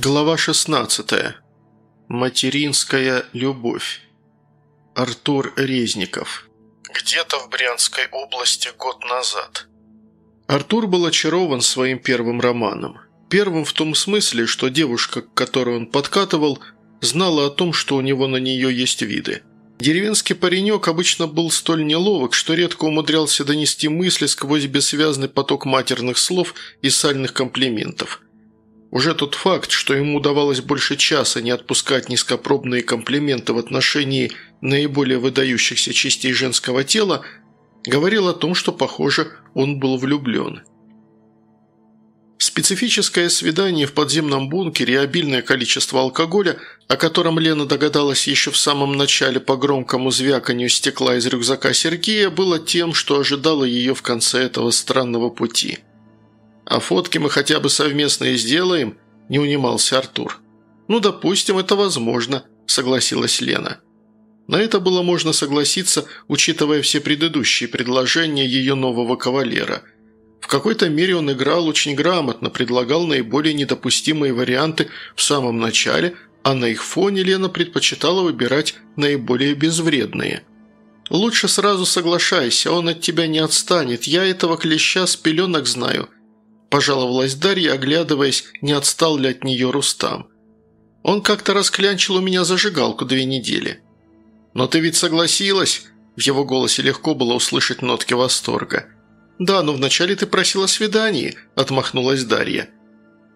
Глава 16. Материнская любовь. Артур Резников. Где-то в Брянской области год назад. Артур был очарован своим первым романом. Первым в том смысле, что девушка, к которой он подкатывал, знала о том, что у него на нее есть виды. Деревенский паренек обычно был столь неловок, что редко умудрялся донести мысли сквозь бессвязный поток матерных слов и сальных комплиментов – уже тот факт, что ему удавалось больше часа не отпускать низкопробные комплименты в отношении наиболее выдающихся частей женского тела, говорил о том, что, похоже, он был влюблен. Специфическое свидание в подземном бункере и обильное количество алкоголя, о котором Лена догадалась еще в самом начале по громкому звяканью стекла из рюкзака Сергея, было тем, что ожидало ее в конце этого странного пути – «А фотки мы хотя бы совместные сделаем?» – не унимался Артур. «Ну, допустим, это возможно», – согласилась Лена. На это было можно согласиться, учитывая все предыдущие предложения ее нового кавалера. В какой-то мере он играл очень грамотно, предлагал наиболее недопустимые варианты в самом начале, а на их фоне Лена предпочитала выбирать наиболее безвредные. «Лучше сразу соглашайся, он от тебя не отстанет, я этого клеща с пеленок знаю», – пожаловалась Дарья, оглядываясь, не отстал ли от нее Рустам. «Он как-то расклянчил у меня зажигалку две недели». «Но ты ведь согласилась?» В его голосе легко было услышать нотки восторга. «Да, но вначале ты просила свиданий», – отмахнулась Дарья.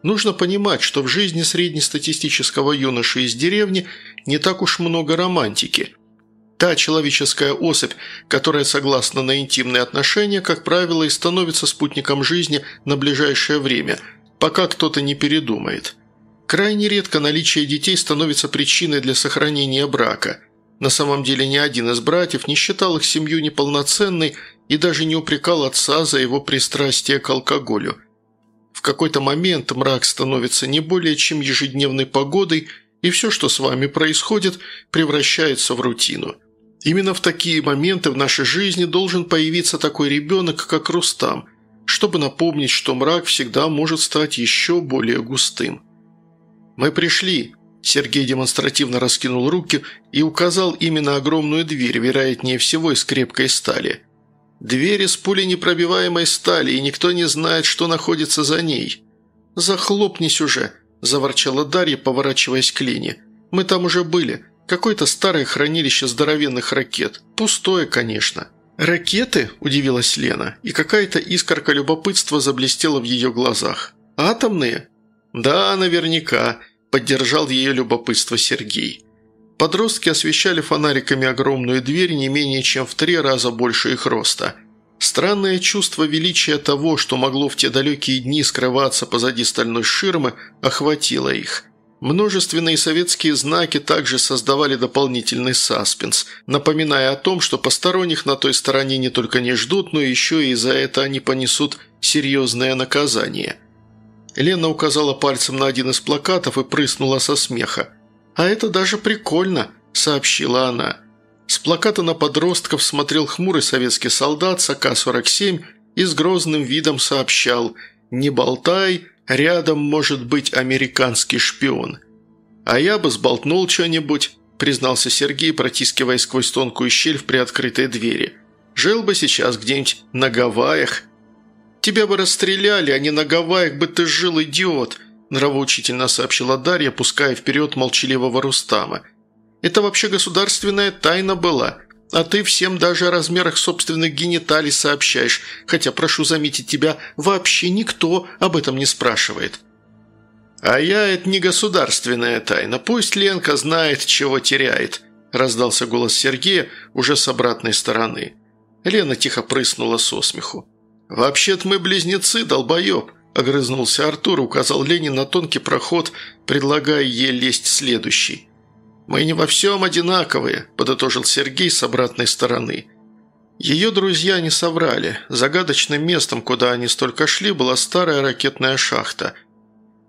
Нужно понимать, что в жизни среднестатистического юноши из деревни не так уж много романтики – Та человеческая особь, которая согласна на интимные отношения, как правило, и становится спутником жизни на ближайшее время, пока кто-то не передумает. Крайне редко наличие детей становится причиной для сохранения брака. На самом деле ни один из братьев не считал их семью неполноценной и даже не упрекал отца за его пристрастие к алкоголю. В какой-то момент мрак становится не более чем ежедневной погодой, и все, что с вами происходит, превращается в рутину – Именно в такие моменты в нашей жизни должен появиться такой ребенок, как Рустам, чтобы напомнить, что мрак всегда может стать еще более густым. «Мы пришли», – Сергей демонстративно раскинул руки и указал именно огромную дверь, вероятнее всего из крепкой стали. «Дверь из пуленепробиваемой стали, и никто не знает, что находится за ней». «Захлопнись уже», – заворчала Дарья, поворачиваясь к Лене. «Мы там уже были. Какое-то старое хранилище здоровенных ракет. Пустое, конечно». «Ракеты?» – удивилась Лена, и какая-то искорка любопытства заблестела в ее глазах. «Атомные?» «Да, наверняка», – поддержал ее любопытство Сергей. Подростки освещали фонариками огромную дверь не менее чем в три раза больше их роста. Странное чувство величия того, что могло в те далекие дни скрываться позади стальной ширмы, охватило их – Множественные советские знаки также создавали дополнительный саспенс, напоминая о том, что посторонних на той стороне не только не ждут, но еще и за это они понесут серьезное наказание. Лена указала пальцем на один из плакатов и прыснула со смеха. «А это даже прикольно», – сообщила она. С плаката на подростков смотрел хмурый советский солдат с АК-47 и с грозным видом сообщал «Не болтай, Рядом может быть американский шпион. А я бы сболтнул что-нибудь, признался Сергей, протискиваясь сквозь тонкую щель в приоткрытой двери. Жил бы сейчас где-нибудь на Гавайях. Тебя бы расстреляли, а не на Гавайях бы ты жил, идиот, нравоучительно сообщила Дарья, пуская вперед молчаливого Рустама. Это вообще государственная тайна была. А ты всем даже о размерах собственных гениталий сообщаешь, хотя, прошу заметить, тебя вообще никто об этом не спрашивает». «А я – это не государственная тайна. Пусть Ленка знает, чего теряет», – раздался голос Сергея уже с обратной стороны. Лена тихо прыснула со смеху. «Вообще-то мы близнецы, долбоеб», – огрызнулся Артур, указал Лене на тонкий проход, предлагая ей лезть следующий. «Мы не во всем одинаковые», – подытожил Сергей с обратной стороны. Ее друзья не соврали. Загадочным местом, куда они столько шли, была старая ракетная шахта.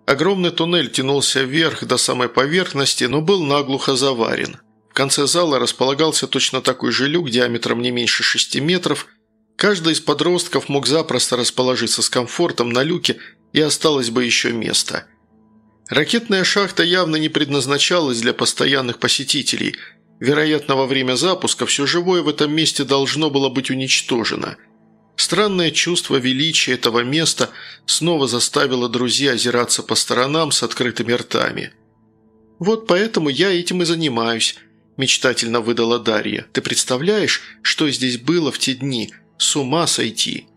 Огромный туннель тянулся вверх до самой поверхности, но был наглухо заварен. В конце зала располагался точно такой же люк диаметром не меньше шести метров. Каждый из подростков мог запросто расположиться с комфортом на люке, и осталось бы еще место – Ракетная шахта явно не предназначалась для постоянных посетителей. Вероятно, во время запуска все живое в этом месте должно было быть уничтожено. Странное чувство величия этого места снова заставило друзей озираться по сторонам с открытыми ртами. «Вот поэтому я этим и занимаюсь», – мечтательно выдала Дарья. «Ты представляешь, что здесь было в те дни? С ума сойти!»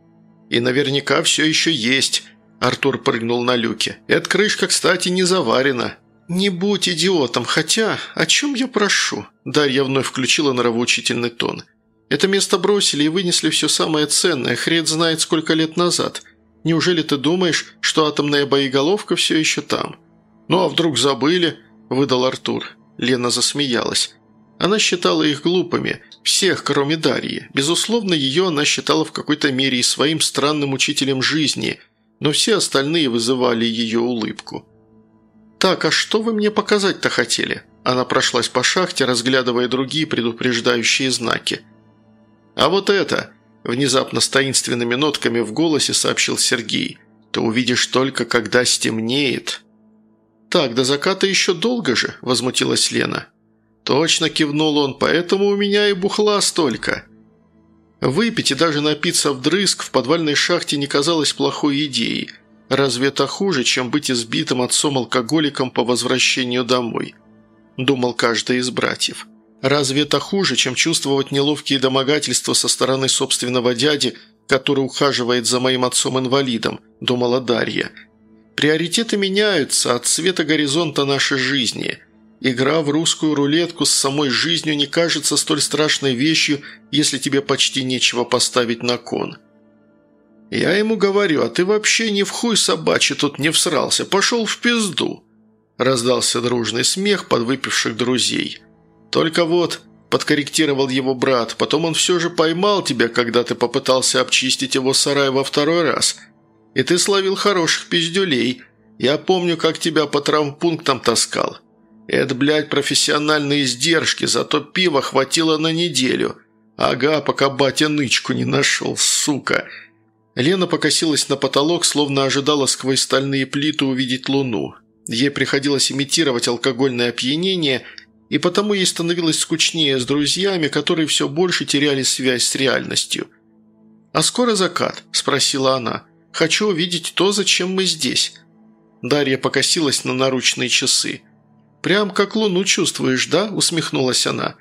«И наверняка все еще есть», – Артур прыгнул на люке. «Эта крышка, кстати, не заварена». «Не будь идиотом, хотя... О чем я прошу?» Дарья вновь включила нравоучительный тон. «Это место бросили и вынесли все самое ценное, хрен знает сколько лет назад. Неужели ты думаешь, что атомная боеголовка все еще там?» «Ну а вдруг забыли?» – выдал Артур. Лена засмеялась. Она считала их глупыми, всех, кроме Дарьи. Безусловно, ее она считала в какой-то мере и своим странным учителем жизни, но все остальные вызывали ее улыбку. «Так, а что вы мне показать-то хотели?» Она прошлась по шахте, разглядывая другие предупреждающие знаки. «А вот это!» – внезапно с таинственными нотками в голосе сообщил Сергей. «Ты увидишь только, когда стемнеет». «Так, до заката еще долго же», – возмутилась Лена. «Точно», – кивнул он, – «поэтому у меня и бухла столько». Выпить и даже напиться вдрызг в подвальной шахте не казалось плохой идеей. Разве это хуже, чем быть избитым отцом-алкоголиком по возвращению домой? Думал каждый из братьев. Разве это хуже, чем чувствовать неловкие домогательства со стороны собственного дяди, который ухаживает за моим отцом-инвалидом? Думала Дарья. Приоритеты меняются от цвета горизонта нашей жизни – Игра в русскую рулетку с самой жизнью не кажется столь страшной вещью, если тебе почти нечего поставить на кон. Я ему говорю, а ты вообще ни в хуй собачий тут не всрался, пошел в пизду. Раздался дружный смех подвыпивших друзей. Только вот, подкорректировал его брат, потом он все же поймал тебя, когда ты попытался обчистить его сарай во второй раз. И ты словил хороших пиздюлей. Я помню, как тебя по травмпунктам таскал. Это, блядь, профессиональные издержки, зато пива хватило на неделю. Ага, пока батя нычку не нашел, сука». Лена покосилась на потолок, словно ожидала сквозь стальные плиты увидеть луну. Ей приходилось имитировать алкогольное опьянение, и потому ей становилось скучнее с друзьями, которые все больше теряли связь с реальностью. «А скоро закат?» – спросила она. «Хочу увидеть то, зачем мы здесь». Дарья покосилась на наручные часы. «Прям как луну чувствуешь, да?» – усмехнулась она.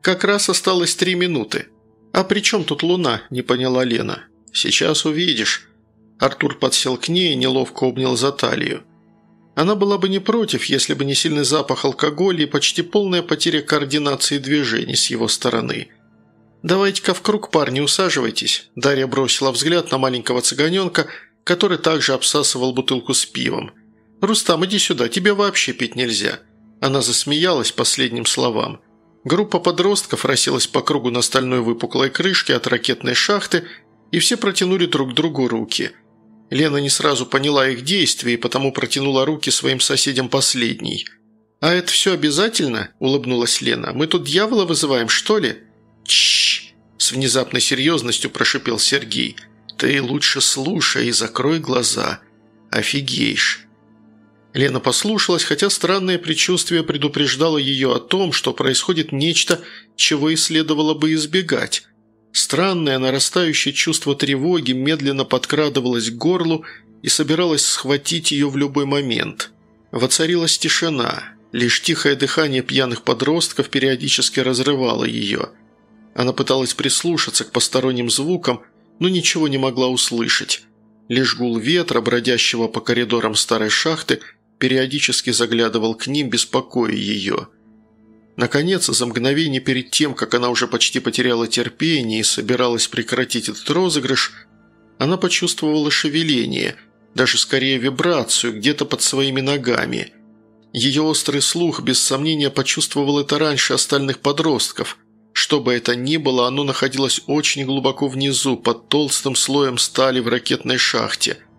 «Как раз осталось три минуты». «А при чем тут луна?» – не поняла Лена. «Сейчас увидишь». Артур подсел к ней и неловко обнял за талию. Она была бы не против, если бы не сильный запах алкоголя и почти полная потеря координации движений с его стороны. «Давайте-ка в круг, парни, усаживайтесь». Дарья бросила взгляд на маленького цыганенка, который также обсасывал бутылку с пивом. «Рустам, иди сюда, тебе вообще пить нельзя». Она засмеялась последним словам. Группа подростков расселась по кругу на стальной выпуклой крышке от ракетной шахты, и все протянули друг другу руки. Лена не сразу поняла их действия и потому протянула руки своим соседям последней. «А это все обязательно?» – улыбнулась Лена. «Мы тут дьявола вызываем, что ли?» «Чш!» – с внезапной серьезностью прошипел Сергей. «Ты лучше слушай и закрой глаза. Офигеешь!» Лена послушалась, хотя странное предчувствие предупреждало ее о том, что происходит нечто, чего и следовало бы избегать. Странное нарастающее чувство тревоги медленно подкрадывалось к горлу и собиралось схватить ее в любой момент. Воцарилась тишина. Лишь тихое дыхание пьяных подростков периодически разрывало ее. Она пыталась прислушаться к посторонним звукам, но ничего не могла услышать. Лишь гул ветра, бродящего по коридорам старой шахты – периодически заглядывал к ним, беспокоя ее. Наконец, за мгновение перед тем, как она уже почти потеряла терпение и собиралась прекратить этот розыгрыш, она почувствовала шевеление, даже скорее вибрацию где-то под своими ногами. Ее острый слух без сомнения почувствовал это раньше остальных подростков. Что бы это ни было, оно находилось очень глубоко внизу, под толстым слоем стали в ракетной шахте –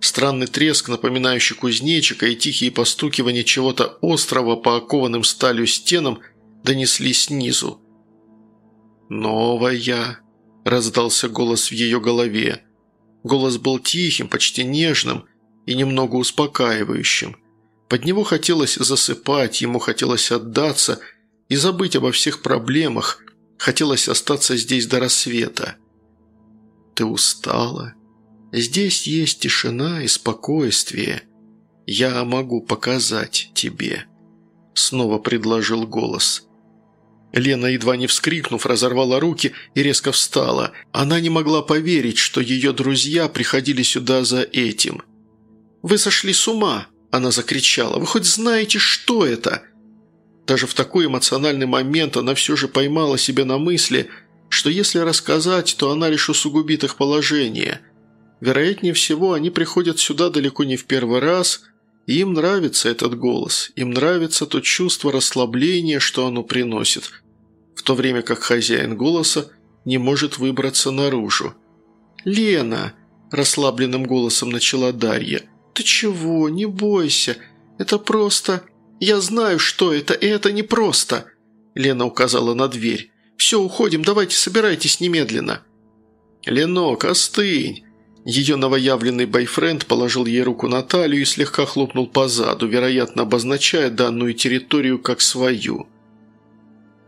Странный треск, напоминающий кузнечика, и тихие постукивания чего-то острого по окованным сталью стенам донеслись снизу. «Новая», – раздался голос в ее голове. Голос был тихим, почти нежным и немного успокаивающим. Под него хотелось засыпать, ему хотелось отдаться и забыть обо всех проблемах, хотелось остаться здесь до рассвета. «Ты устала? Здесь есть тишина и спокойствие. Я могу показать тебе», — снова предложил голос. Лена, едва не вскрикнув, разорвала руки и резко встала. Она не могла поверить, что ее друзья приходили сюда за этим. «Вы сошли с ума!» Она закричала. «Вы хоть знаете, что это?» Даже в такой эмоциональный момент она все же поймала себя на мысли, что если рассказать, то она лишь усугубит их положение. Вероятнее всего, они приходят сюда далеко не в первый раз, и им нравится этот голос, им нравится то чувство расслабления, что оно приносит, в то время как хозяин голоса не может выбраться наружу. «Лена!» – расслабленным голосом начала Дарья – «Ты чего? Не бойся. Это просто... Я знаю, что это, и это не просто!» Лена указала на дверь. «Все, уходим, давайте собирайтесь немедленно». «Ленок, остынь!» Ее новоявленный бойфренд положил ей руку на талию и слегка хлопнул по заду, вероятно, обозначая данную территорию как свою.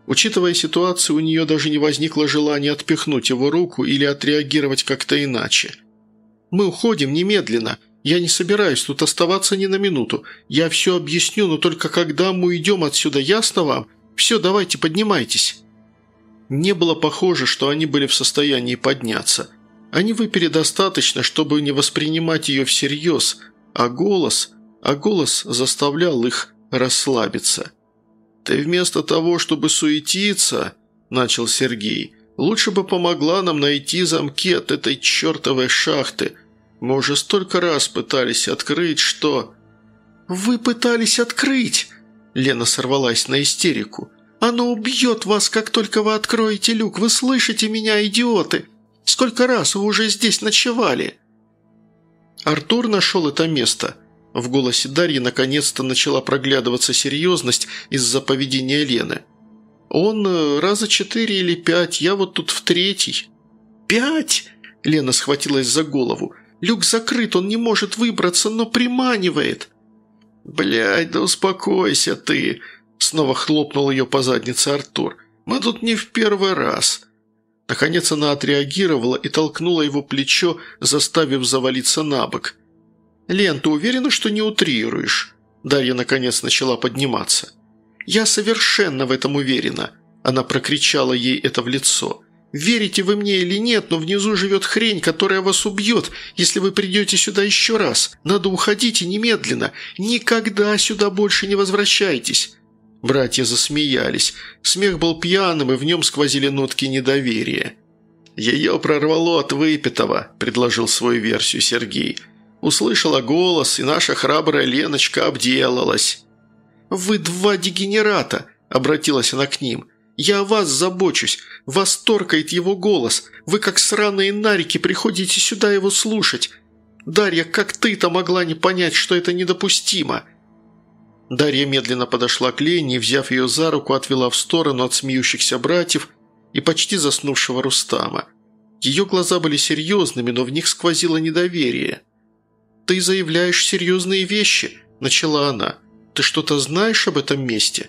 Учитывая ситуацию, у нее даже не возникло желания отпихнуть его руку или отреагировать как-то иначе. «Мы уходим немедленно. «Я не собираюсь тут оставаться ни на минуту. Я все объясню, но только когда мы уйдем отсюда, ясно вам? Все, давайте, поднимайтесь». Не было похоже, что они были в состоянии подняться. Они выпили достаточно, чтобы не воспринимать ее всерьез, а голос, а голос заставлял их расслабиться. «Ты вместо того, чтобы суетиться», – начал Сергей, – «лучше бы помогла нам найти замки от этой чертовой шахты». Мы уже столько раз пытались открыть, что...» «Вы пытались открыть!» Лена сорвалась на истерику. «Оно убьет вас, как только вы откроете люк! Вы слышите меня, идиоты? Сколько раз вы уже здесь ночевали?» Артур нашел это место. В голосе Дарьи наконец-то начала проглядываться серьезность из-за поведения Лены. «Он э, раза четыре или пять, я вот тут в третий». «Пять?» Лена схватилась за голову. Люк закрыт, он не может выбраться, но приманивает». «Блядь, да успокойся ты!» Снова хлопнул ее по заднице Артур. «Мы тут не в первый раз». Наконец она отреагировала и толкнула его плечо, заставив завалиться на бок. «Лен, ты уверена, что не утрируешь?» Дарья наконец начала подниматься. «Я совершенно в этом уверена», – она прокричала ей это в лицо. Верите вы мне или нет, но внизу живет хрень, которая вас убьет, если вы придете сюда еще раз. Надо уходить и немедленно. Никогда сюда больше не возвращайтесь». Братья засмеялись. Смех был пьяным, и в нем сквозили нотки недоверия. «Ее прорвало от выпитого», – предложил свою версию Сергей. Услышала голос, и наша храбрая Леночка обделалась. «Вы два дегенерата», – обратилась она к ним. Я о вас забочусь. Вас торкает его голос. Вы, как сраные нарики, приходите сюда его слушать. Дарья, как ты-то могла не понять, что это недопустимо?» Дарья медленно подошла к Лене и, взяв ее за руку, отвела в сторону от смеющихся братьев и почти заснувшего Рустама. Ее глаза были серьезными, но в них сквозило недоверие. «Ты заявляешь серьезные вещи», – начала она. «Ты что-то знаешь об этом месте?»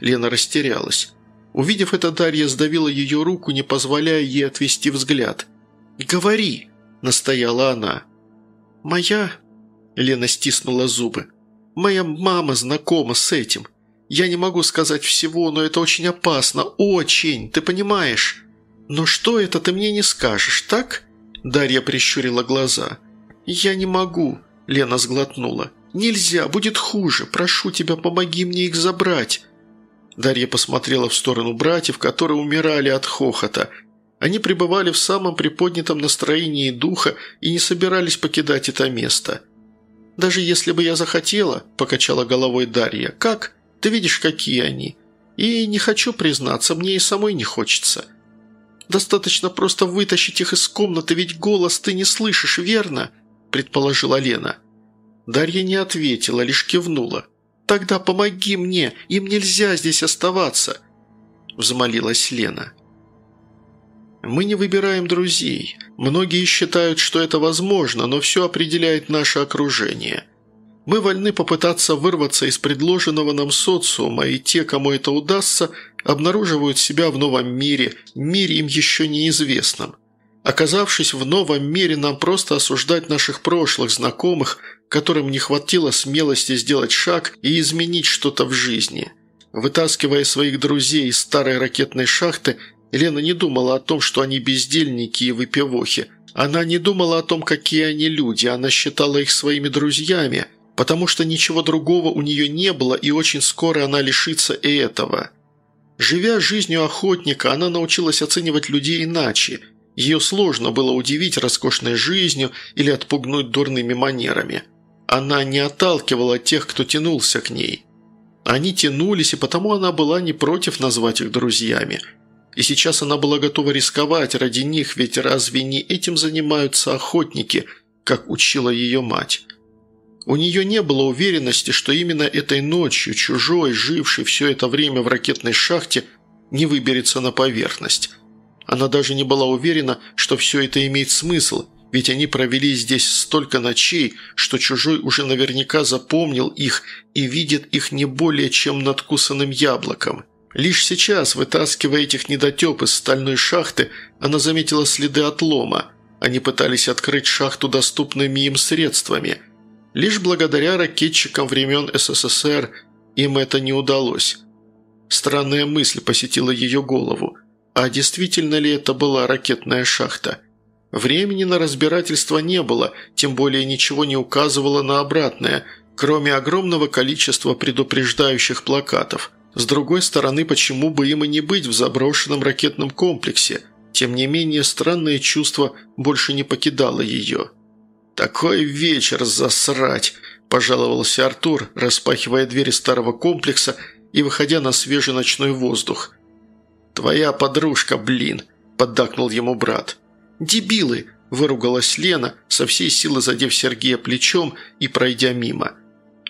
Лена растерялась. Увидев это, Дарья сдавила ее руку, не позволяя ей отвести взгляд. «Говори!» – настояла она. «Моя...» – Лена стиснула зубы. «Моя мама знакома с этим. Я не могу сказать всего, но это очень опасно. Очень, ты понимаешь? Но что это ты мне не скажешь, так?» Дарья прищурила глаза. «Я не могу», – Лена сглотнула. «Нельзя, будет хуже. Прошу тебя, помоги мне их забрать». Дарья посмотрела в сторону братьев, которые умирали от хохота. Они пребывали в самом приподнятом настроении духа и не собирались покидать это место. «Даже если бы я захотела», – покачала головой Дарья, – «как? Ты видишь, какие они. И не хочу признаться, мне и самой не хочется. Достаточно просто вытащить их из комнаты, ведь голос ты не слышишь, верно?» – предположила Лена. Дарья не ответила, лишь кивнула. «Тогда помоги мне, им нельзя здесь оставаться», – взмолилась Лена. «Мы не выбираем друзей. Многие считают, что это возможно, но все определяет наше окружение. Мы вольны попытаться вырваться из предложенного нам социума, и те, кому это удастся, обнаруживают себя в новом мире, мире им еще неизвестном. Оказавшись в новом мире, нам просто осуждать наших прошлых знакомых, которым не хватило смелости сделать шаг и изменить что-то в жизни. Вытаскивая своих друзей из старой ракетной шахты, Лена не думала о том, что они бездельники и выпивохи. Она не думала о том, какие они люди, она считала их своими друзьями, потому что ничего другого у нее не было, и очень скоро она лишится и этого. Живя жизнью охотника, она научилась оценивать людей иначе. Ее сложно было удивить роскошной жизнью или отпугнуть дурными манерами. Она не отталкивала тех, кто тянулся к ней. Они тянулись, и потому она была не против назвать их друзьями. И сейчас она была готова рисковать ради них, ведь разве не этим занимаются охотники, как учила ее мать? У нее не было уверенности, что именно этой ночью чужой, живший все это время в ракетной шахте, не выберется на поверхность. Она даже не была уверена, что все это имеет смысл, ведь они провели здесь столько ночей, что чужой уже наверняка запомнил их и видит их не более чем надкусанным яблоком. Лишь сейчас, вытаскивая этих недотеп из стальной шахты, она заметила следы отлома. Они пытались открыть шахту доступными им средствами – Лишь благодаря ракетчикам времен СССР им это не удалось. Странная мысль посетила ее голову. А действительно ли это была ракетная шахта? Времени на разбирательство не было, тем более ничего не указывало на обратное, кроме огромного количества предупреждающих плакатов. С другой стороны, почему бы им и не быть в заброшенном ракетном комплексе? Тем не менее, странное чувство больше не покидало ее. «Такой вечер засрать!» – пожаловался Артур, распахивая двери старого комплекса и выходя на свежий ночной воздух. «Твоя подружка, блин!» – поддакнул ему брат. «Дебилы!» – выругалась Лена, со всей силы задев Сергея плечом и пройдя мимо.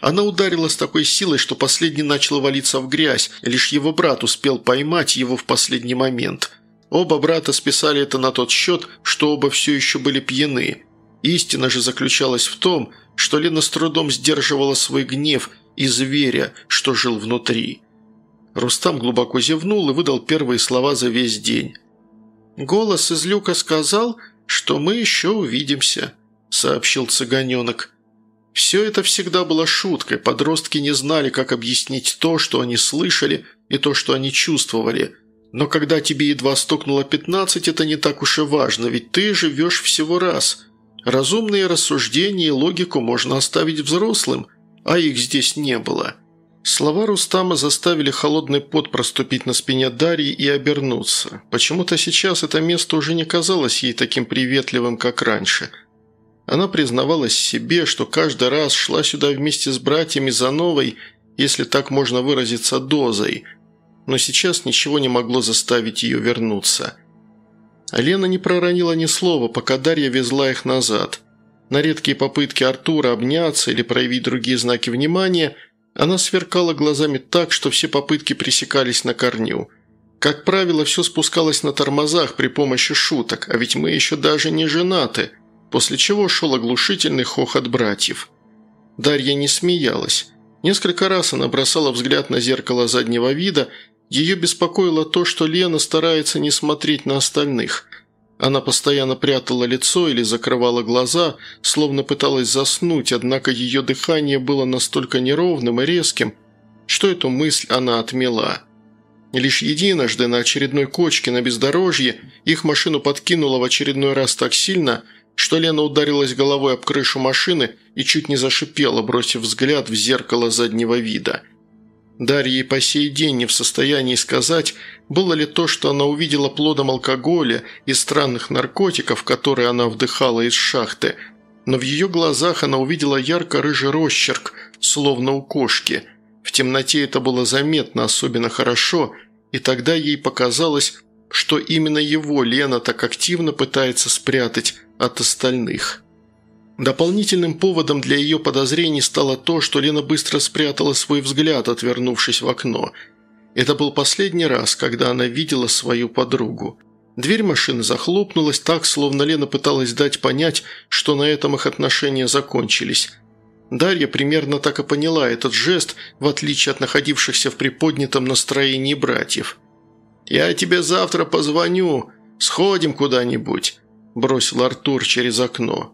Она ударила с такой силой, что последний начал валиться в грязь, лишь его брат успел поймать его в последний момент. Оба брата списали это на тот счет, что оба все еще были пьяны – Истина же заключалась в том, что Лена с трудом сдерживала свой гнев и зверя, что жил внутри. Рустам глубоко зевнул и выдал первые слова за весь день. «Голос из люка сказал, что мы еще увидимся», – сообщил цыганенок. Все это всегда было шуткой, подростки не знали, как объяснить то, что они слышали, и то, что они чувствовали. Но когда тебе едва стукнуло пятнадцать, это не так уж и важно, ведь ты живешь всего раз – Разумные рассуждения и логику можно оставить взрослым, а их здесь не было. Слова Рустама заставили холодный пот проступить на спине Дарьи и обернуться. Почему-то сейчас это место уже не казалось ей таким приветливым, как раньше. Она признавалась себе, что каждый раз шла сюда вместе с братьями за новой, если так можно выразиться, дозой. Но сейчас ничего не могло заставить ее вернуться – Лена не проронила ни слова, пока Дарья везла их назад. На редкие попытки Артура обняться или проявить другие знаки внимания, она сверкала глазами так, что все попытки пресекались на корню. Как правило, все спускалось на тормозах при помощи шуток, а ведь мы еще даже не женаты, после чего шел оглушительный хохот братьев. Дарья не смеялась. Несколько раз она бросала взгляд на зеркало заднего вида ее беспокоило то, что Лена старается не смотреть на остальных. Она постоянно прятала лицо или закрывала глаза, словно пыталась заснуть, однако ее дыхание было настолько неровным и резким, что эту мысль она отмела. Лишь единожды на очередной кочке на бездорожье их машину подкинуло в очередной раз так сильно, что Лена ударилась головой об крышу машины и чуть не зашипела, бросив взгляд в зеркало заднего вида – Дарья по сей день не в состоянии сказать, было ли то, что она увидела плодом алкоголя и странных наркотиков, которые она вдыхала из шахты, но в ее глазах она увидела ярко-рыжий росчерк, словно у кошки. В темноте это было заметно особенно хорошо, и тогда ей показалось, что именно его Лена так активно пытается спрятать от остальных. Дополнительным поводом для ее подозрений стало то, что Лена быстро спрятала свой взгляд, отвернувшись в окно. Это был последний раз, когда она видела свою подругу. Дверь машины захлопнулась так, словно Лена пыталась дать понять, что на этом их отношения закончились. Дарья примерно так и поняла этот жест, в отличие от находившихся в приподнятом настроении братьев. «Я тебе завтра позвоню, сходим куда-нибудь», – бросил Артур через окно.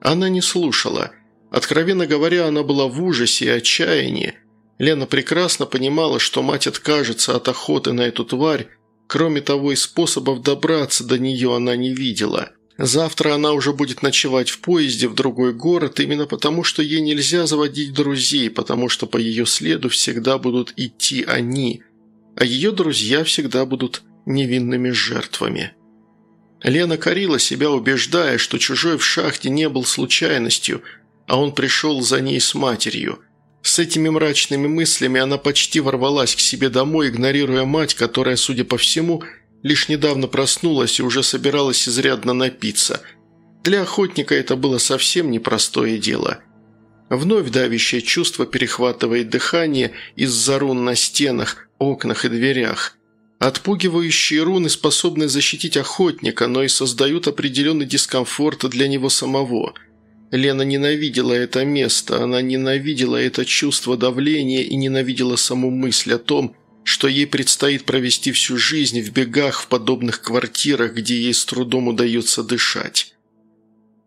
Она не слушала. Откровенно говоря, она была в ужасе и отчаянии. Лена прекрасно понимала, что мать откажется от охоты на эту тварь, кроме того и способов добраться до нее она не видела – Завтра она уже будет ночевать в поезде в другой город, именно потому, что ей нельзя заводить друзей, потому что по ее следу всегда будут идти они, а ее друзья всегда будут невинными жертвами. Лена корила себя, убеждая, что чужой в шахте не был случайностью, а он пришел за ней с матерью. С этими мрачными мыслями она почти ворвалась к себе домой, игнорируя мать, которая, судя по всему, лишь недавно проснулась и уже собиралась изрядно напиться. Для охотника это было совсем непростое дело. Вновь давящее чувство перехватывает дыхание из-за рун на стенах, окнах и дверях. Отпугивающие руны способны защитить охотника, но и создают определенный дискомфорт для него самого. Лена ненавидела это место, она ненавидела это чувство давления и ненавидела саму мысль о том, что ей предстоит провести всю жизнь в бегах в подобных квартирах, где ей с трудом удается дышать.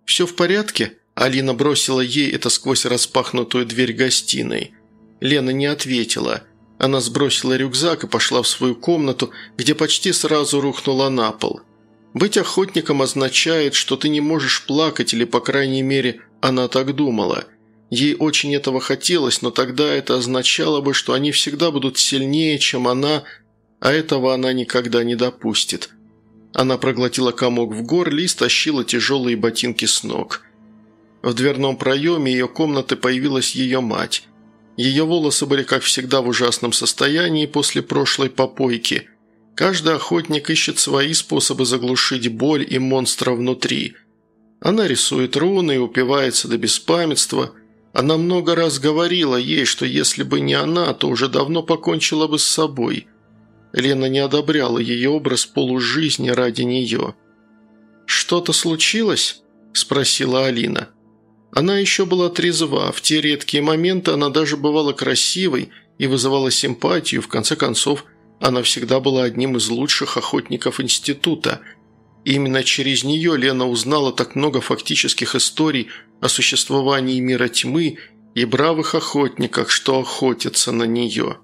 «Все в порядке?» Алина бросила ей это сквозь распахнутую дверь гостиной. Лена не ответила. Она сбросила рюкзак и пошла в свою комнату, где почти сразу рухнула на пол. Быть охотником означает, что ты не можешь плакать, или, по крайней мере, она так думала – Ей очень этого хотелось, но тогда это означало бы, что они всегда будут сильнее, чем она, а этого она никогда не допустит. Она проглотила комок в горле и стащила тяжелые ботинки с ног. В дверном проеме ее комнаты появилась ее мать. Ее волосы были, как всегда, в ужасном состоянии после прошлой попойки. Каждый охотник ищет свои способы заглушить боль и монстра внутри. Она рисует руны и упивается до беспамятства – она много раз говорила ей, что если бы не она, то уже давно покончила бы с собой. Лена не одобряла ее образ полужизни ради нее. «Что-то случилось?» – спросила Алина. Она еще была трезва, в те редкие моменты она даже бывала красивой и вызывала симпатию, в конце концов, она всегда была одним из лучших охотников института – именно через нее Лена узнала так много фактических историй о существовании мира тьмы и бравых охотниках, что охотятся на нее.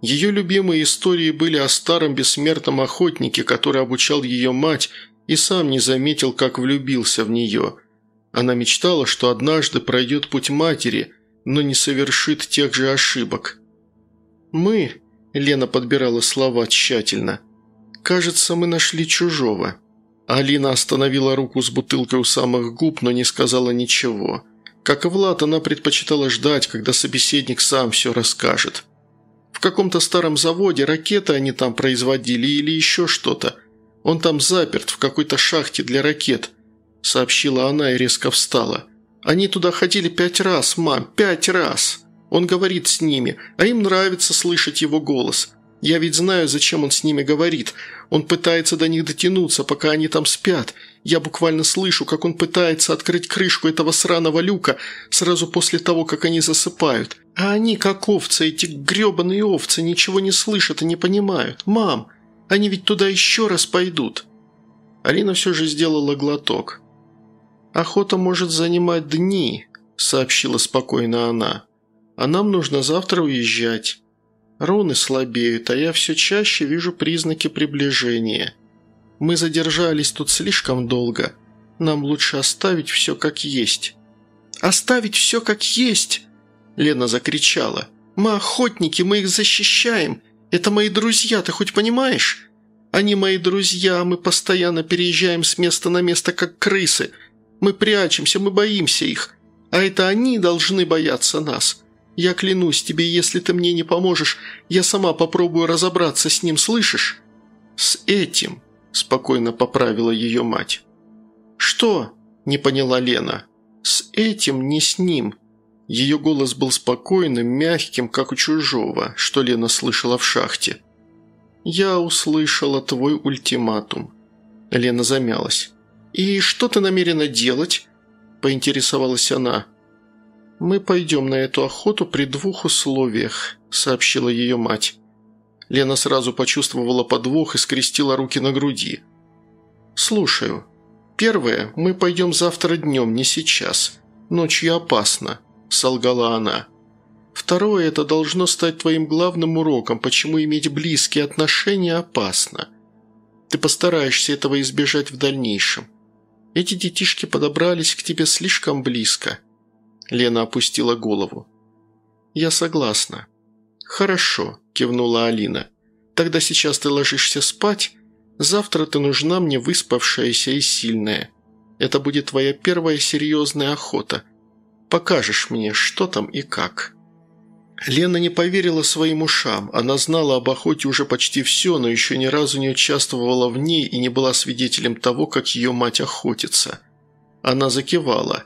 Ее любимые истории были о старом бессмертном охотнике, который обучал ее мать и сам не заметил, как влюбился в нее. Она мечтала, что однажды пройдет путь матери, но не совершит тех же ошибок. «Мы», – Лена подбирала слова тщательно, – «кажется, мы нашли чужого». Алина остановила руку с бутылкой у самых губ, но не сказала ничего. Как и Влад, она предпочитала ждать, когда собеседник сам все расскажет. В каком-то старом заводе ракеты они там производили или еще что-то. Он там заперт в какой-то шахте для ракет», – сообщила она и резко встала. «Они туда ходили пять раз, мам, пять раз. Он говорит с ними, а им нравится слышать его голос. Я ведь знаю, зачем он с ними говорит. Он пытается до них дотянуться, пока они там спят. Я буквально слышу, как он пытается открыть крышку этого сраного люка сразу после того, как они засыпают. А они, как овцы, эти гребаные овцы, ничего не слышат и не понимают. Мам, они ведь туда еще раз пойдут». Алина все же сделала глоток. «Охота может занимать дни», – сообщила спокойно она. «А нам нужно завтра уезжать». Руны слабеют, а я все чаще вижу признаки приближения. Мы задержались тут слишком долго. Нам лучше оставить все как есть». «Оставить все как есть!» Лена закричала. «Мы охотники, мы их защищаем. Это мои друзья, ты хоть понимаешь? Они мои друзья, мы постоянно переезжаем с места на место, как крысы. Мы прячемся, мы боимся их. А это они должны бояться нас. Я клянусь тебе, если ты мне не поможешь, я сама попробую разобраться с ним, слышишь?» «С этим», – спокойно поправила ее мать. «Что?» – не поняла Лена. «С этим, не с ним». Ее голос был спокойным, мягким, как у чужого, что Лена слышала в шахте. «Я услышала твой ультиматум». Лена замялась. «И что ты намерена делать?» – поинтересовалась она. «Мы пойдем на эту охоту при двух условиях», – сообщила ее мать. Лена сразу почувствовала подвох и скрестила руки на груди. «Слушаю. Первое, мы пойдем завтра днем, не сейчас. Ночью опасно», – солгала она. «Второе, это должно стать твоим главным уроком, почему иметь близкие отношения опасно. Ты постараешься этого избежать в дальнейшем. Эти детишки подобрались к тебе слишком близко». Лена опустила голову. «Я согласна». «Хорошо», – кивнула Алина. «Тогда сейчас ты ложишься спать. Завтра ты нужна мне выспавшаяся и сильная. Это будет твоя первая серьезная охота. Покажешь мне, что там и как». Лена не поверила своим ушам. Она знала об охоте уже почти все, но еще ни разу не участвовала в ней и не была свидетелем того, как ее мать охотится. Она закивала.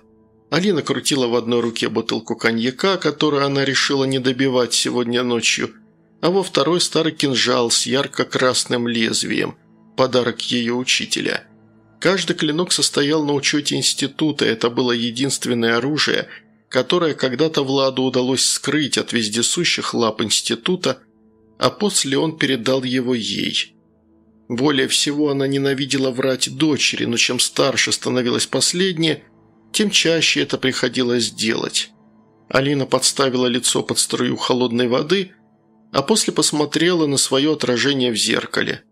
Алина крутила в одной руке бутылку коньяка, которую она решила не добивать сегодня ночью, а во второй старый кинжал с ярко-красным лезвием, подарок ее учителя. Каждый клинок состоял на учете института, это было единственное оружие, которое когда-то Владу удалось скрыть от вездесущих лап института, а после он передал его ей. Более всего она ненавидела врать дочери, но чем старше становилась последняя, тем чаще это приходилось делать. Алина подставила лицо под струю холодной воды, а после посмотрела на свое отражение в зеркале.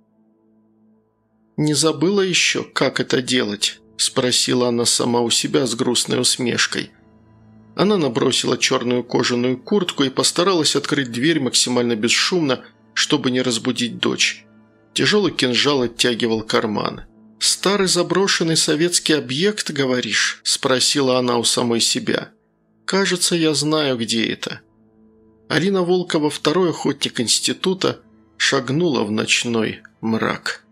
«Не забыла еще, как это делать?» – спросила она сама у себя с грустной усмешкой. Она набросила черную кожаную куртку и постаралась открыть дверь максимально бесшумно, чтобы не разбудить дочь. Тяжелый кинжал оттягивал карманы. «Старый заброшенный советский объект, говоришь?» – спросила она у самой себя. «Кажется, я знаю, где это». Алина Волкова, второй охотник института, шагнула в ночной мрак.